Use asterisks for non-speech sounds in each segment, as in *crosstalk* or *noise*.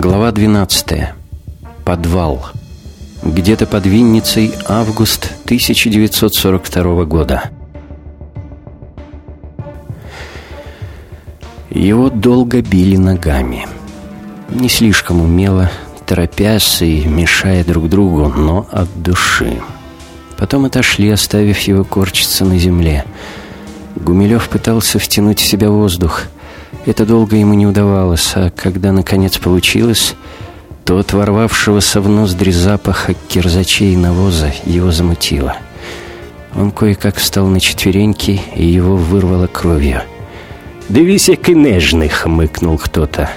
Глава 12. Подвал. Где-то под Винницей август 1942 года. Его долго били ногами. Не слишком умело, торопясь и мешая друг другу, но от души. Потом отошли, оставив его корчиться на земле. Гумилев пытался втянуть в себя воздух. Это долго ему не удавалось, а когда наконец получилось, то от ворвавшегося в ноздри запаха кирзачей и навоза его замутило. Он кое-как встал на четвереньки, и его вырвало кровью. «Дивись, який нежный!» — хмыкнул кто-то.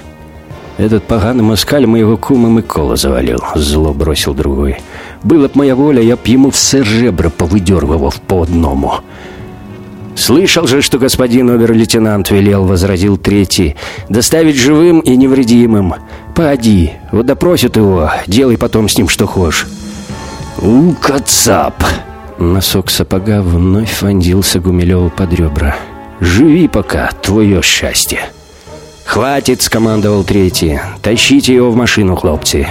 «Этот поганый москаль моего кума Микола завалил», — зло бросил другой. «Была б моя воля, я б ему все ребра повыдергивал по одному». «Слышал же, что господин обер-лейтенант велел», — возразил третий, «доставить живым и невредимым. Поди, вот допросят его, делай потом с ним что хочешь». «У, кацап!» Носок сапога вновь вонзился Гумилеву под ребра. «Живи пока, твое счастье!» «Хватит!» — скомандовал третий. «Тащите его в машину, хлопцы!»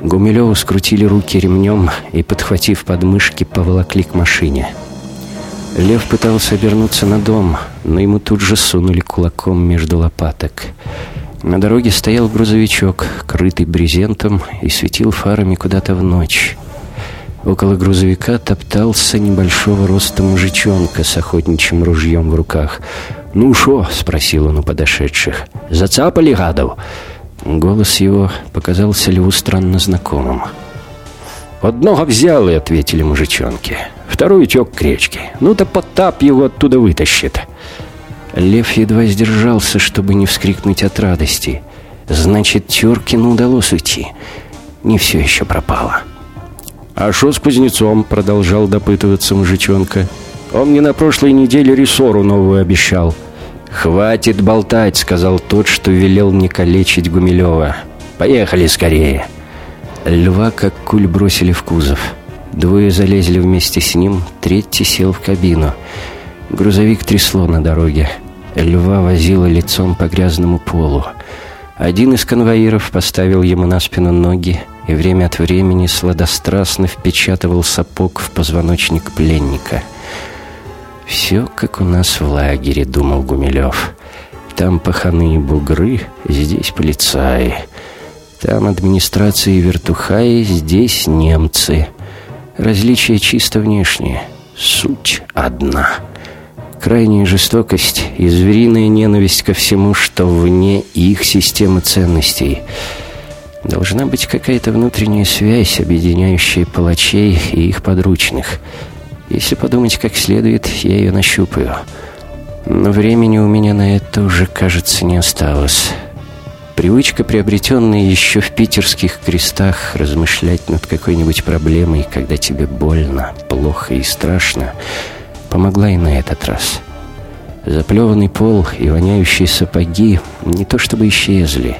Гумилеву скрутили руки ремнем и, подхватив подмышки, поволокли к машине. Лев пытался обернуться на дом, но ему тут же сунули кулаком между лопаток. На дороге стоял грузовичок, крытый брезентом, и светил фарами куда-то в ночь. Около грузовика топтался небольшого роста мужичонка с охотничьим ружьем в руках. «Ну шо?» — спросил он у подошедших. «Зацапали гадов?» Голос его показался Льву странно знакомым. «Одного взял и ответили мужичонки. Второй утек к речке. Ну-то Потап его оттуда вытащит». Лев едва сдержался, чтобы не вскрикнуть от радости. «Значит, Теркину удалось уйти. Не все еще пропало». «А что с кузнецом?» — продолжал допытываться мужичонка. «Он мне на прошлой неделе рессору новую обещал». «Хватит болтать», — сказал тот, что велел не калечить Гумилева. «Поехали скорее». Льва как куль бросили в кузов. Двое залезли вместе с ним, третий сел в кабину. Грузовик трясло на дороге. Льва возила лицом по грязному полу. Один из конвоиров поставил ему на спину ноги и время от времени сладострастно впечатывал сапог в позвоночник пленника. «Все как у нас в лагере», — думал Гумилев. «Там паханы и бугры, здесь полицаи. Там администрация и вертухаи, здесь немцы. Различия чисто внешние. Суть одна». Крайняя жестокость и звериная ненависть ко всему, что вне их системы ценностей. Должна быть какая-то внутренняя связь, объединяющая палачей и их подручных. Если подумать как следует, я ее нащупаю. Но времени у меня на это уже, кажется, не осталось. Привычка, приобретенная еще в питерских крестах, размышлять над какой-нибудь проблемой, когда тебе больно, плохо и страшно — помогла и на этот раз. Заплеванный пол и воняющие сапоги не то чтобы исчезли,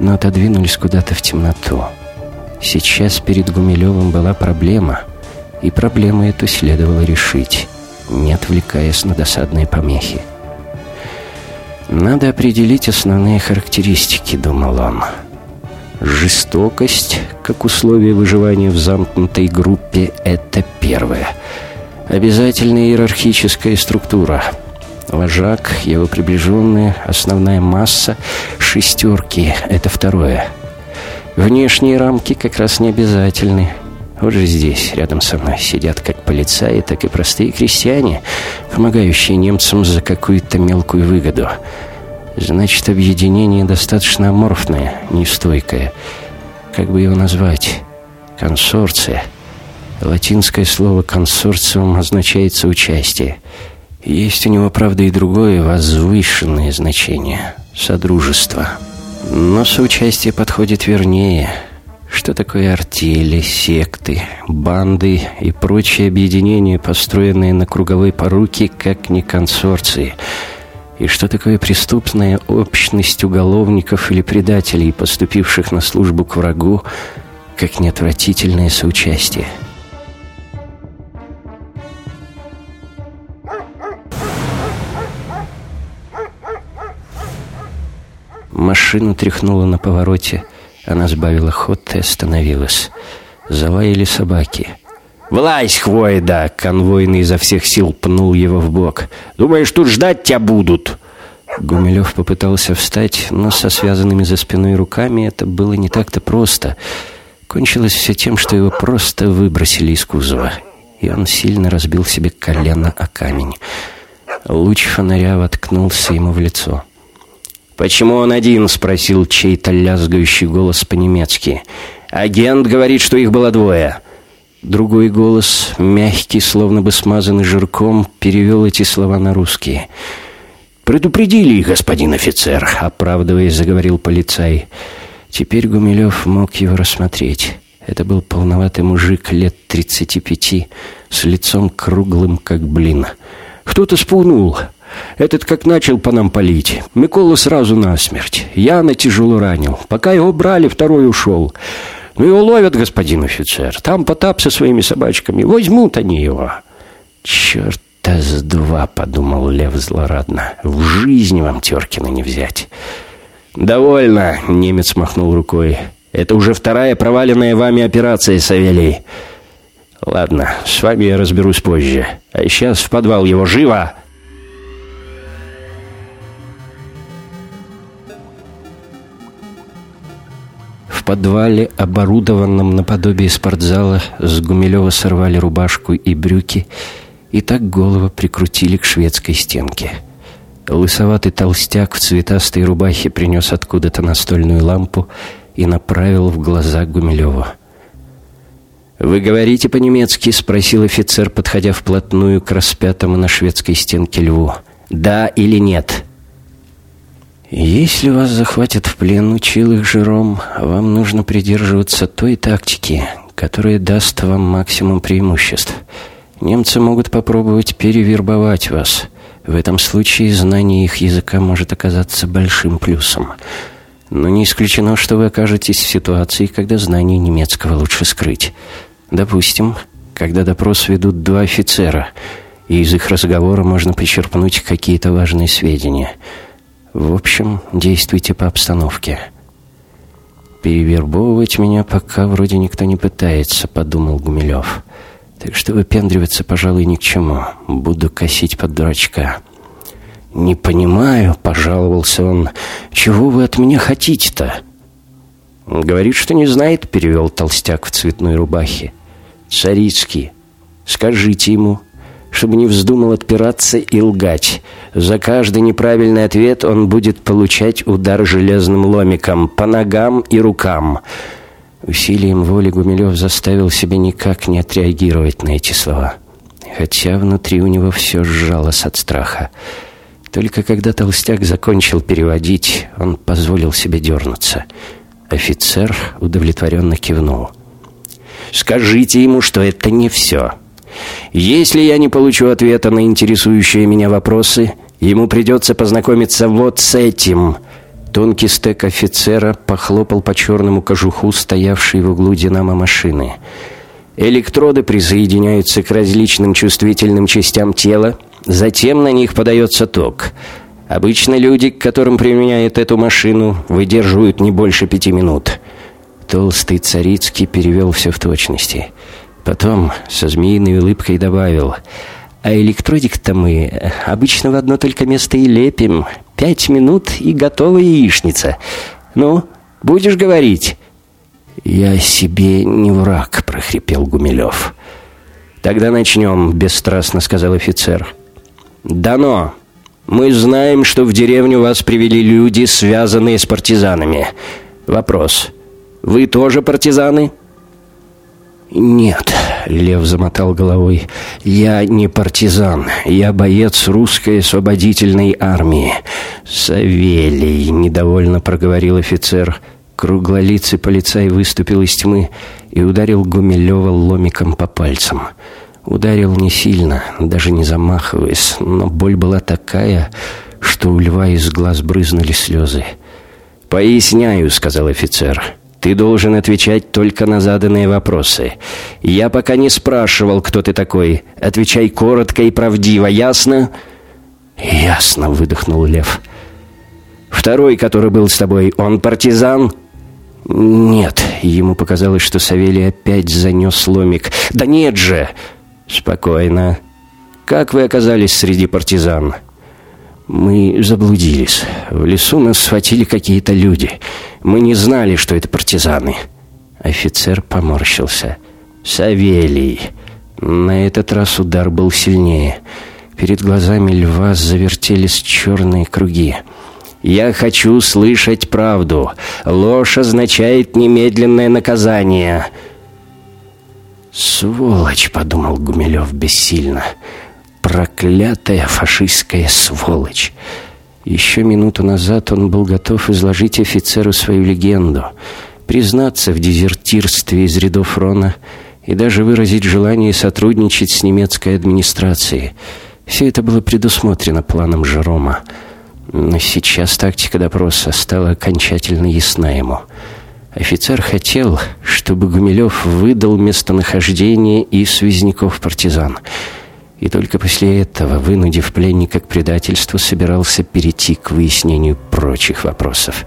но отодвинулись куда-то в темноту. Сейчас перед Гумилевым была проблема, и проблему эту следовало решить, не отвлекаясь на досадные помехи. «Надо определить основные характеристики», — думал он. «Жестокость, как условие выживания в замкнутой группе, — это первое — Обязательная иерархическая структура. Вожак, его приближенные, основная масса, шестерки — это второе. Внешние рамки как раз не обязательны. Вот же здесь, рядом со мной, сидят как полицаи, так и простые крестьяне, помогающие немцам за какую-то мелкую выгоду. Значит, объединение достаточно аморфное, нестойкое. Как бы его назвать? Консорция — Латинское слово «консорциум» означает «соучастие». Есть у него, правда, и другое возвышенное значение — «содружество». Но соучастие подходит вернее. Что такое артели, секты, банды и прочие объединения, построенные на круговой поруке, как не консорции? И что такое преступная общность уголовников или предателей, поступивших на службу к врагу, как неотвратительное соучастие? Машину тряхнуло на повороте. Она сбавила ход и остановилась. Залаяли собаки. «Влазь, Хвойда!» Конвойный изо всех сил пнул его в бок. «Думаешь, тут ждать тебя будут?» Гумилев попытался встать, но со связанными за спиной руками это было не так-то просто. Кончилось все тем, что его просто выбросили из кузова, и он сильно разбил себе колено о камень. Луч фонаря воткнулся ему в лицо. «Почему он один?» — спросил чей-то лязгающий голос по-немецки. «Агент говорит, что их было двое». Другой голос, мягкий, словно бы смазанный жирком, перевел эти слова на русский. «Предупредили господин офицер», — оправдываясь, заговорил полицай. Теперь Гумилев мог его рассмотреть. Это был полноватый мужик лет тридцати пяти, с лицом круглым, как блин. «Кто-то спугнул. Этот как начал по нам палить. Микола сразу насмерть. Яна тяжело ранил. Пока его брали, второй ушел. Ну его ловят, господин офицер. Там Потап со своими собачками. Возьмут они его». «Черт-то с два», — подумал Лев злорадно. «В жизни вам Теркина не взять». «Довольно», — немец махнул рукой. «Это уже вторая проваленная вами операция, Савелий». «Ладно, с вами я разберусь позже. А сейчас в подвал его живо!» В подвале, оборудованном наподобие спортзала, с Гумилева сорвали рубашку и брюки и так голову прикрутили к шведской стенке. Лысоватый толстяк в цветастой рубахе принес откуда-то настольную лампу и направил в глаза Гумилеву. «Вы говорите по-немецки?» — спросил офицер, подходя вплотную к распятому на шведской стенке льву. «Да или нет?» Если вас захватят в плен, учил их Жером, вам нужно придерживаться той тактики, которая даст вам максимум преимуществ. Немцы могут попробовать перевербовать вас. В этом случае знание их языка может оказаться большим плюсом. Но не исключено, что вы окажетесь в ситуации, когда знание немецкого лучше скрыть. Допустим, когда допрос ведут два офицера, и из их разговора можно почерпнуть какие-то важные сведения – в общем, действуйте по обстановке. Перевербовывать меня пока вроде никто не пытается, подумал Гумилев. Так что выпендриваться, пожалуй, ни к чему. Буду косить под дурачка. «Не понимаю», — пожаловался он, — «чего вы от меня хотите-то?» «Говорит, что не знает», — перевел толстяк в цветной рубахе. «Царицкий. Скажите ему, чтобы не вздумал отпираться и лгать. За каждый неправильный ответ он будет получать удар железным ломиком по ногам и рукам. Усилием воли Гумилев заставил себя никак не отреагировать на эти слова. Хотя внутри у него все сжалось от страха. Только когда толстяк закончил переводить, он позволил себе дернуться. Офицер удовлетворенно кивнул. «Скажите ему, что это не все», если я не получу ответа на интересующие меня вопросы, ему придется познакомиться вот с этим». Тонкий стек офицера похлопал по черному кожуху, стоявшей в углу динамо-машины. Электроды присоединяются к различным чувствительным частям тела, затем на них подается ток. Обычно люди, к которым применяют эту машину, выдерживают не больше пяти минут. Толстый Царицкий перевел все в точности. Потом со змеиной улыбкой добавил, «А электродик-то мы обычно в одно только место и лепим. Пять минут и готова яичница. Ну, будешь говорить?» «Я себе не враг», — прохрипел Гумилев. «Тогда начнем», — бесстрастно сказал офицер. «Дано. Мы знаем, что в деревню вас привели люди, связанные с партизанами. Вопрос. Вы тоже партизаны?» «Нет», — Лев замотал головой, — «я не партизан, я боец русской освободительной армии». «Савелий», — недовольно проговорил офицер. Круглолицый полицай выступил из тьмы и ударил Гумилева ломиком по пальцам. Ударил не сильно, даже не замахиваясь, но боль была такая, что у льва из глаз брызнули слезы. «Поясняю», — сказал офицер. Ты должен отвечать только на заданные вопросы. Я пока не спрашивал, кто ты такой. Отвечай коротко и правдиво, ясно?» «Ясно», — выдохнул Лев. «В Второй, который был с тобой, он партизан?» «Нет», — ему показалось, что Савелий опять занес ломик. «Да нет же!» «Спокойно. Как вы оказались среди партизан?» «Мы заблудились. В лесу нас схватили какие-то люди. Мы не знали, что это партизаны». Офицер поморщился. «Савелий!» На этот раз удар был сильнее. Перед глазами льва завертелись черные круги. «Я хочу слышать правду. Ложь означает немедленное наказание». «Сволочь!» — подумал Гумилев бессильно. «Проклятая фашистская сволочь!» Еще минуту назад он был готов изложить офицеру свою легенду, признаться в дезертирстве из рядов Рона и даже выразить желание сотрудничать с немецкой администрацией. Все это было предусмотрено планом Жерома. Но сейчас тактика допроса стала окончательно ясна ему — Офицер хотел, чтобы Гумилев выдал местонахождение и связняков партизан. И только после этого, вынудив пленника к предательству, собирался перейти к выяснению прочих вопросов.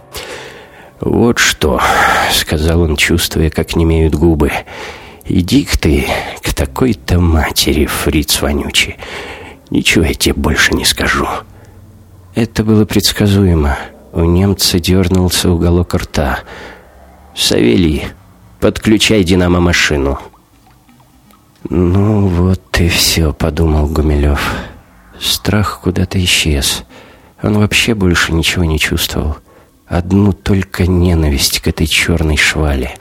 «Вот что», — сказал он, чувствуя, как немеют губы, — «иди-ка ты к такой-то матери, фриц вонючий. Ничего я тебе больше не скажу». Это было предсказуемо. У немца дернулся уголок рта — «Савелий, подключай динамо-машину». «Ну вот и все», — подумал Гумилев. Страх куда-то исчез. Он вообще больше ничего не чувствовал. Одну только ненависть к этой черной швале.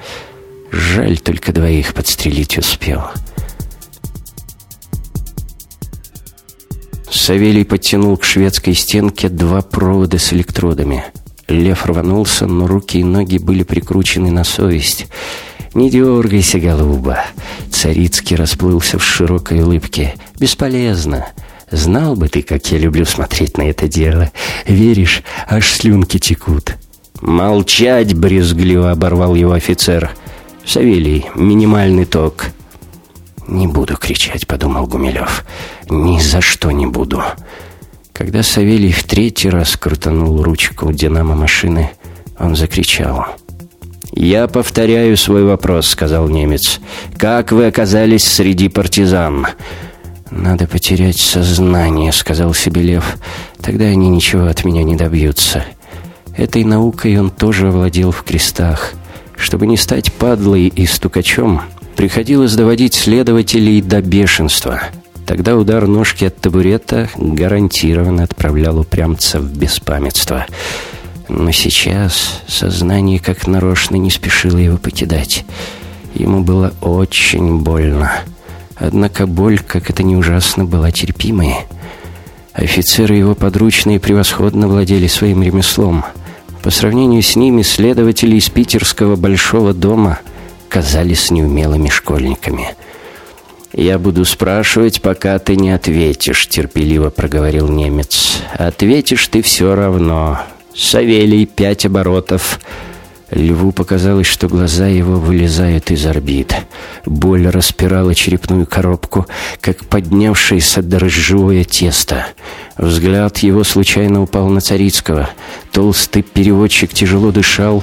Жаль, только двоих подстрелить успел. Савелий подтянул к шведской стенке два провода с электродами — Лев рванулся, но руки и ноги были прикручены на совесть. «Не дергайся, голуба!» Царицкий расплылся в широкой улыбке. «Бесполезно. Знал бы ты, как я люблю смотреть на это дело. Веришь, аж слюнки текут». «Молчать!» — брезгливо оборвал его офицер. «Савелий, минимальный ток». «Не буду кричать», — подумал Гумилев. «Ни за что не буду». Когда Савелий в третий раз крутанул ручку динамо-машины, он закричал. «Я повторяю свой вопрос», — сказал немец. «Как вы оказались среди партизан?» «Надо потерять сознание», — сказал себе Лев. «Тогда они ничего от меня не добьются». Этой наукой он тоже овладел в крестах. Чтобы не стать падлой и стукачом, приходилось доводить следователей до бешенства — Тогда удар ножки от табурета гарантированно отправлял упрямца в беспамятство. Но сейчас сознание как нарочно не спешило его покидать. Ему было очень больно. Однако боль, как это не ужасно, была терпимой. Офицеры его подручные превосходно владели своим ремеслом. По сравнению с ними следователи из питерского большого дома казались неумелыми школьниками – «Я буду спрашивать, пока ты не ответишь», — терпеливо проговорил немец. «Ответишь ты все равно. Савелий, пять оборотов». Льву показалось, что глаза его вылезают из орбит. Боль распирала черепную коробку, как поднявшееся дрожжевое тесто. Взгляд его случайно упал на Царицкого. Толстый переводчик тяжело дышал,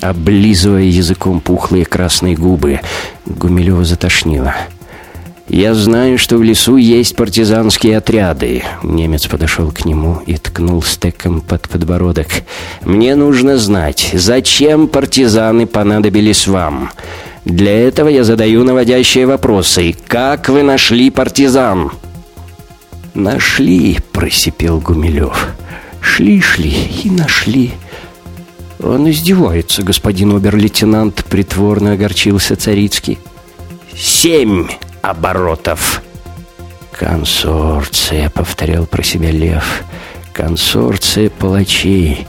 облизывая языком пухлые красные губы. Гумилева затошнило. «Я знаю, что в лесу есть партизанские отряды». Немец подошел к нему и ткнул стеком под подбородок. «Мне нужно знать, зачем партизаны понадобились вам? Для этого я задаю наводящие вопросы. Как вы нашли партизан?» «Нашли», — просипел Гумилев. «Шли-шли и нашли». «Он издевается, господин обер-лейтенант», — притворно огорчился Царицкий. «Семь!» Оборотов. «Консорция», — повторял про себя Лев. «Консорция палачей,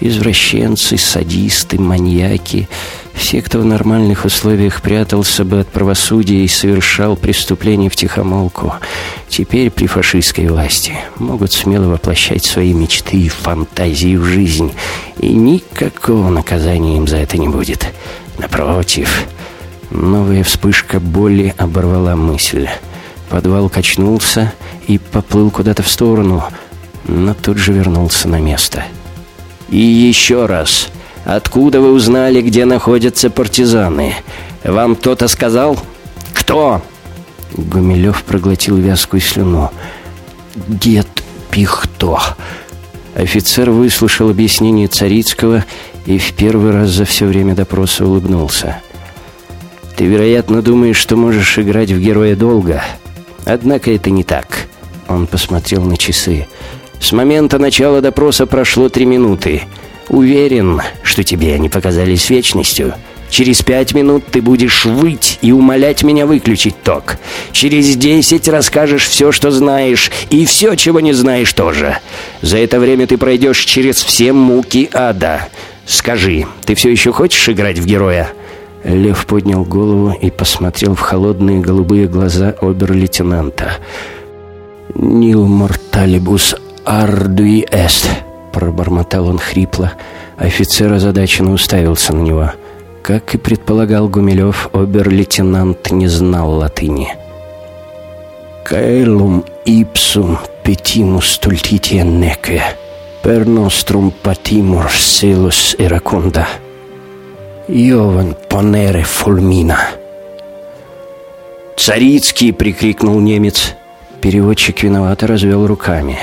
извращенцы, садисты, маньяки, все, кто в нормальных условиях прятался бы от правосудия и совершал преступления в тихомолку, теперь при фашистской власти могут смело воплощать свои мечты и фантазии в жизнь, и никакого наказания им за это не будет. Напротив, Новая вспышка боли оборвала мысль. Подвал качнулся и поплыл куда-то в сторону, но тут же вернулся на место. И еще раз. Откуда вы узнали, где находятся партизаны? Вам кто-то сказал? Кто?» Гумилев проглотил вязкую слюну. «Дед Пихто». Офицер выслушал объяснение Царицкого и в первый раз за все время допроса улыбнулся. «Ты, вероятно, думаешь, что можешь играть в героя долго. Однако это не так». Он посмотрел на часы. «С момента начала допроса прошло три минуты. Уверен, что тебе они показались вечностью». Через пять минут ты будешь выть и умолять меня выключить ток. Через десять расскажешь все, что знаешь, и все, чего не знаешь тоже. За это время ты пройдешь через все муки ада. Скажи, ты все еще хочешь играть в героя?» Лев поднял голову и посмотрел в холодные голубые глаза обер-лейтенанта. «Nil mortalibus ardui est», — пробормотал он хрипло. Офицер озадаченно уставился на него. Как и предполагал Гумилев, обер-лейтенант не знал латыни. «Caelum ipsum petimus stultitia neque, per nostrum patimur селус Йован понере фульмина». «Царицкий!» — прикрикнул немец. Переводчик виновато развел руками.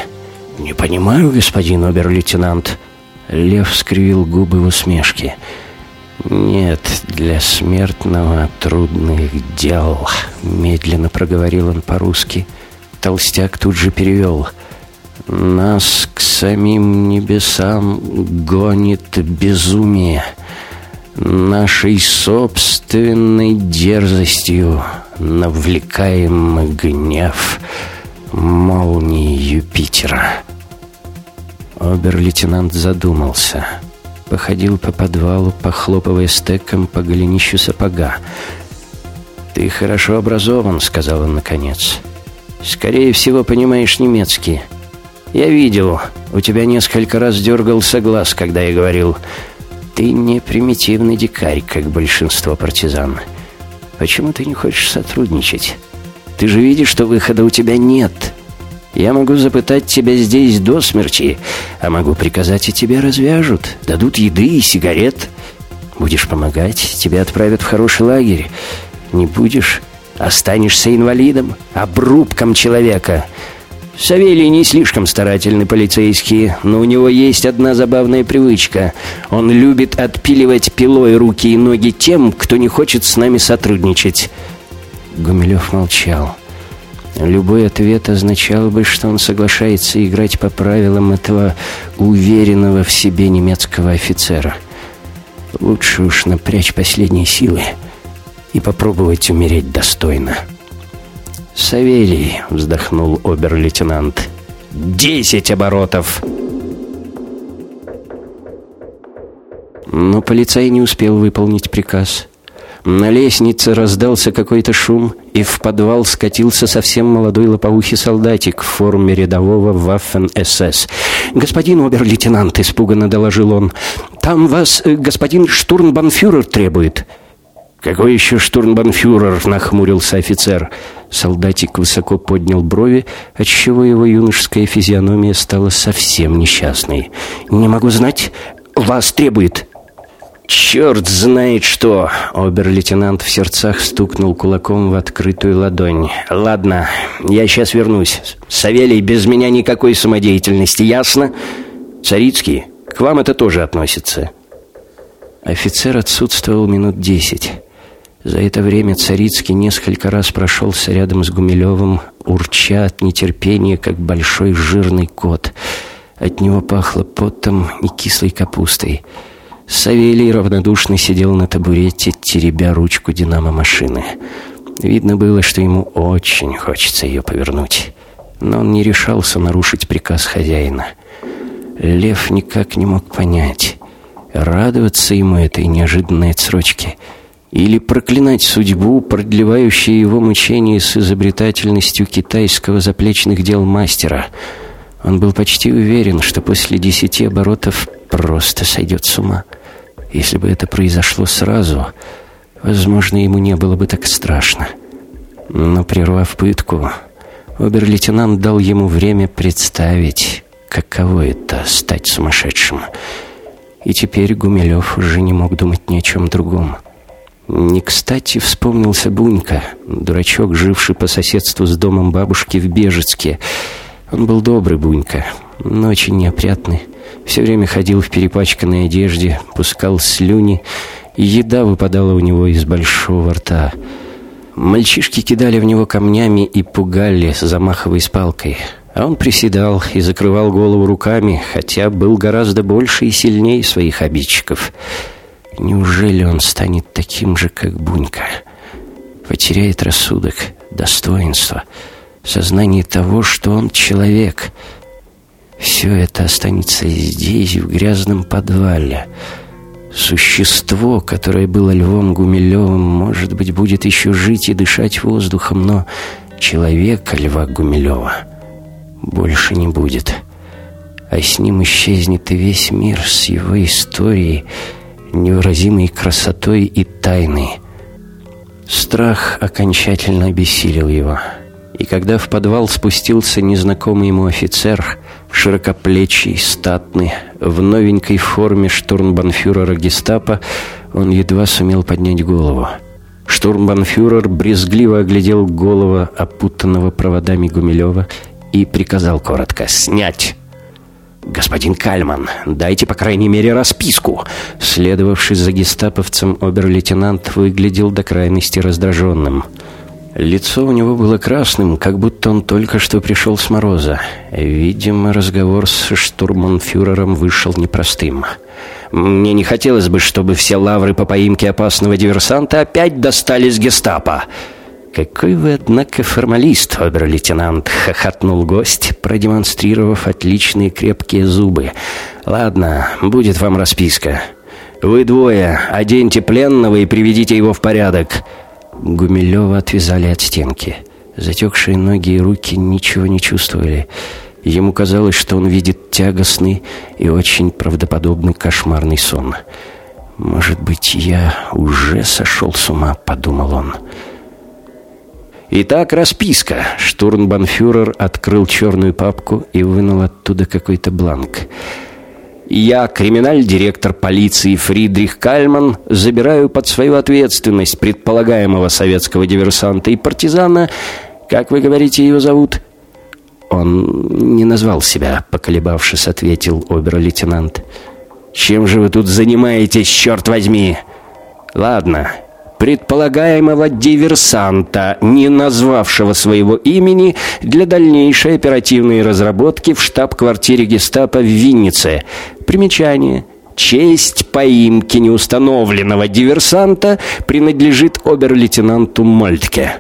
«Не понимаю, господин обер-лейтенант». Лев скривил губы в усмешке. «Нет для смертного трудных дел», — медленно проговорил он по-русски. Толстяк тут же перевел. «Нас к самим небесам гонит безумие, нашей собственной дерзостью навлекаем гнев молнии Юпитера». Обер-лейтенант задумался — походил по подвалу, похлопывая стеком по голенищу сапога. «Ты хорошо образован», — сказал он наконец. «Скорее всего, понимаешь немецкий. Я видел, у тебя несколько раз дергался глаз, когда я говорил, ты не примитивный дикарь, как большинство партизан. Почему ты не хочешь сотрудничать? Ты же видишь, что выхода у тебя нет». Я могу запытать тебя здесь до смерти, а могу приказать, и тебя развяжут, дадут еды и сигарет. Будешь помогать, тебя отправят в хороший лагерь. Не будешь, останешься инвалидом, обрубком человека. Савелий не слишком старательный полицейский, но у него есть одна забавная привычка. Он любит отпиливать пилой руки и ноги тем, кто не хочет с нами сотрудничать. Гумилев молчал. Любой ответ означал бы, что он соглашается играть по правилам этого уверенного в себе немецкого офицера. Лучше уж напрячь последние силы и попробовать умереть достойно. «Савелий», — вздохнул обер-лейтенант, — «десять оборотов!» Но полицай не успел выполнить приказ. На лестнице раздался какой-то шум, и в подвал скатился совсем молодой лопоухий солдатик в форме рядового Ваффен-СС. «Господин обер-лейтенант», — испуганно доложил он, — «там вас э, господин штурмбанфюрер требует». «Какой еще штурмбанфюрер?» — нахмурился офицер. Солдатик высоко поднял брови, отчего его юношеская физиономия стала совсем несчастной. «Не могу знать. Вас требует». «Черт знает что!» Обер-лейтенант в сердцах стукнул кулаком в открытую ладонь. «Ладно, я сейчас вернусь. Савелий, без меня никакой самодеятельности, ясно? Царицкий, к вам это тоже относится». Офицер отсутствовал минут десять. За это время Царицкий несколько раз прошелся рядом с Гумилевым, урча от нетерпения, как большой жирный кот. От него пахло потом и кислой капустой. Савелий равнодушно сидел на табурете, теребя ручку динамо-машины. Видно было, что ему очень хочется ее повернуть. Но он не решался нарушить приказ хозяина. Лев никак не мог понять, радоваться ему этой неожиданной отсрочке или проклинать судьбу, продлевающую его мучения с изобретательностью китайского заплечных дел мастера. Он был почти уверен, что после десяти оборотов просто сойдет с ума. Если бы это произошло сразу, возможно, ему не было бы так страшно. Но, прервав пытку, обер-лейтенант дал ему время представить, каково это — стать сумасшедшим. И теперь Гумилев уже не мог думать ни о чем другом. Не кстати вспомнился Бунька, дурачок, живший по соседству с домом бабушки в Бежецке. Он был добрый Бунька, но очень неопрятный. Все время ходил в перепачканной одежде, пускал слюни, и еда выпадала у него из большого рта. Мальчишки кидали в него камнями и пугали, замахиваясь палкой. А он приседал и закрывал голову руками, хотя был гораздо больше и сильнее своих обидчиков. Неужели он станет таким же, как Бунька? Потеряет рассудок, достоинство, сознание того, что он человек. Все это останется здесь, в грязном подвале. Существо, которое было Львом Гумилевым, может быть, будет еще жить и дышать воздухом, но человека Льва Гумилева — больше не будет. А с ним исчезнет и весь мир с его историей, невыразимой красотой и тайной. Страх окончательно обессилил его. И когда в подвал спустился незнакомый ему офицер, широкоплечий, статный, в новенькой форме штурмбанфюрера гестапо, он едва сумел поднять голову. Штурмбанфюрер брезгливо оглядел голову опутанного проводами Гумилева и приказал коротко «Снять!» «Господин Кальман, дайте, по крайней мере, расписку!» Следовавший за гестаповцем обер-лейтенант выглядел до крайности раздраженным. Лицо у него было красным, как будто он только что пришел с мороза. Видимо, разговор с штурманфюрером вышел непростым. «Мне не хотелось бы, чтобы все лавры по поимке опасного диверсанта опять достались гестапо!» «Какой вы, однако, формалист, обер-лейтенант!» — хохотнул гость, продемонстрировав отличные крепкие зубы. «Ладно, будет вам расписка. Вы двое, оденьте пленного и приведите его в порядок». Гумилева отвязали от стенки. Затекшие ноги и руки ничего не чувствовали. Ему казалось, что он видит тягостный и очень правдоподобный кошмарный сон. «Может быть, я уже сошел с ума?» — подумал он. «Он». «Итак, расписка». Штурмбанфюрер открыл черную папку и вынул оттуда какой-то бланк. «Я, криминаль-директор полиции Фридрих Кальман, забираю под свою ответственность предполагаемого советского диверсанта и партизана. Как вы говорите, его зовут?» «Он не назвал себя», — поколебавшись, ответил обер-лейтенант. «Чем же вы тут занимаетесь, черт возьми?» «Ладно, предполагаемого диверсанта, не назвавшего своего имени, для дальнейшей оперативной разработки в штаб-квартире гестапо в Виннице. Примечание. Честь поимки неустановленного диверсанта принадлежит обер-лейтенанту Мольтке.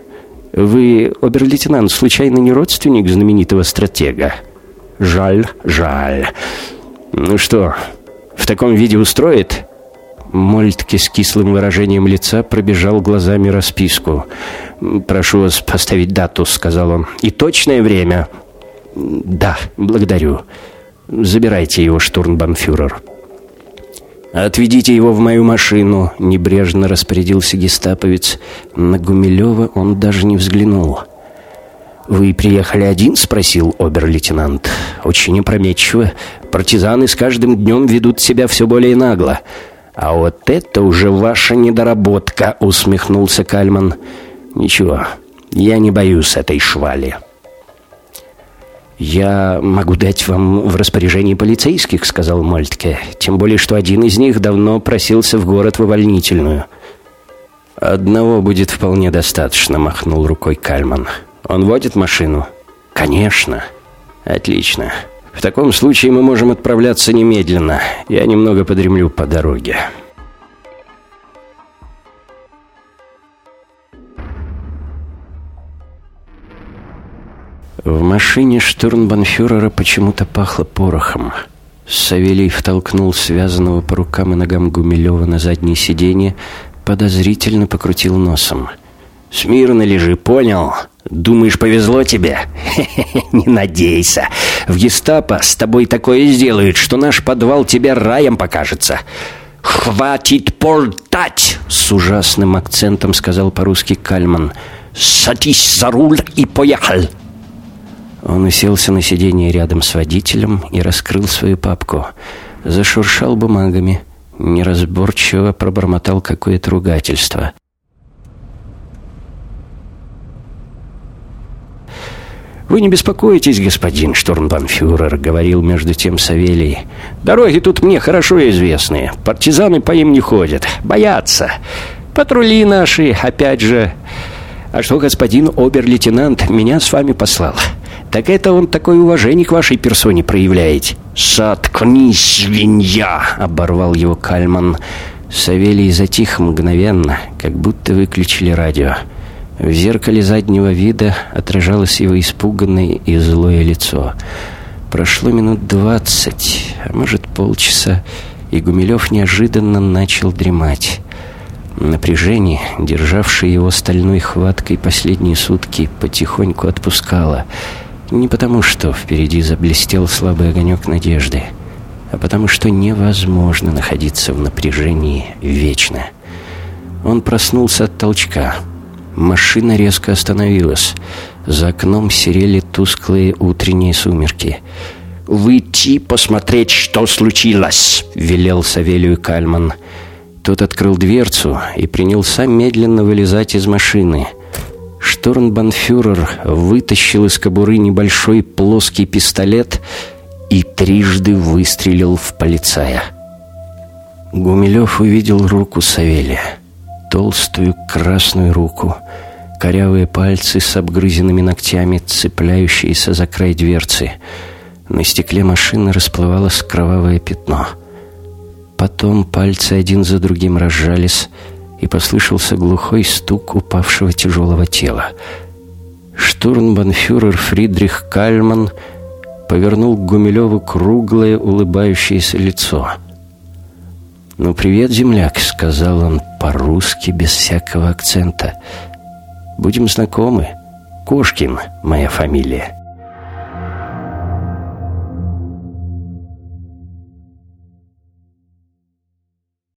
Вы, обер-лейтенант, случайно не родственник знаменитого стратега? Жаль, жаль. Ну что, в таком виде устроит? Мольтке с кислым выражением лица пробежал глазами расписку. «Прошу вас поставить дату», — сказал он. «И точное время». «Да, благодарю. Забирайте его, штурмбанфюрер». «Отведите его в мою машину», — небрежно распорядился гестаповец. На Гумилева он даже не взглянул. «Вы приехали один?» — спросил обер-лейтенант. «Очень опрометчиво. Партизаны с каждым днем ведут себя все более нагло». «А вот это уже ваша недоработка», — усмехнулся Кальман. «Ничего, я не боюсь этой швали». «Я могу дать вам в распоряжение полицейских», — сказал Мольтке. «Тем более, что один из них давно просился в город в увольнительную». «Одного будет вполне достаточно», — махнул рукой Кальман. «Он водит машину?» «Конечно». «Отлично. В таком случае мы можем отправляться немедленно. Я немного подремлю по дороге. В машине штурмбанфюрера почему-то пахло порохом. Савелий втолкнул связанного по рукам и ногам Гумилева на заднее сиденье, подозрительно покрутил носом. «Смирно лежи, понял? Думаешь, повезло тебе? *laughs* Не надейся. В гестапо с тобой такое сделают, что наш подвал тебе раем покажется. «Хватит портать!» — с ужасным акцентом сказал по-русски Кальман. «Садись за руль и поехал!» Он уселся на сиденье рядом с водителем и раскрыл свою папку. зашуршал бумагами, неразборчиво пробормотал какое-то ругательство. «Вы не беспокойтесь, господин штурмбанфюрер», — говорил между тем Савелий. «Дороги тут мне хорошо известны. Партизаны по им не ходят. Боятся. Патрули наши, опять же. А что господин обер-лейтенант меня с вами послал? Так это он такое уважение к вашей персоне проявляет». «Соткнись, свинья!» — оборвал его Кальман. Савелий затих мгновенно, как будто выключили радио. В зеркале заднего вида отражалось его испуганное и злое лицо. Прошло минут двадцать, а может полчаса, и Гумилев неожиданно начал дремать. Напряжение, державшее его стальной хваткой последние сутки, потихоньку отпускало. Не потому, что впереди заблестел слабый огонек надежды, а потому, что невозможно находиться в напряжении вечно. Он проснулся от толчка — Машина резко остановилась. За окном серели тусклые утренние сумерки. «Выйти посмотреть, что случилось!» — велел Савелию Кальман. Тот открыл дверцу и принялся медленно вылезать из машины. Штурмбанфюрер вытащил из кобуры небольшой плоский пистолет и трижды выстрелил в полицая. Гумилев увидел руку Савелия толстую красную руку, корявые пальцы с обгрызенными ногтями, цепляющиеся за край дверцы. На стекле машины расплывалось кровавое пятно. Потом пальцы один за другим разжались, и послышался глухой стук упавшего тяжелого тела. Штурмбанфюрер Фридрих Кальман повернул к Гумилеву круглое улыбающееся лицо — «Ну, привет, земляк», — сказал он по-русски, без всякого акцента. «Будем знакомы. Кошкин моя фамилия».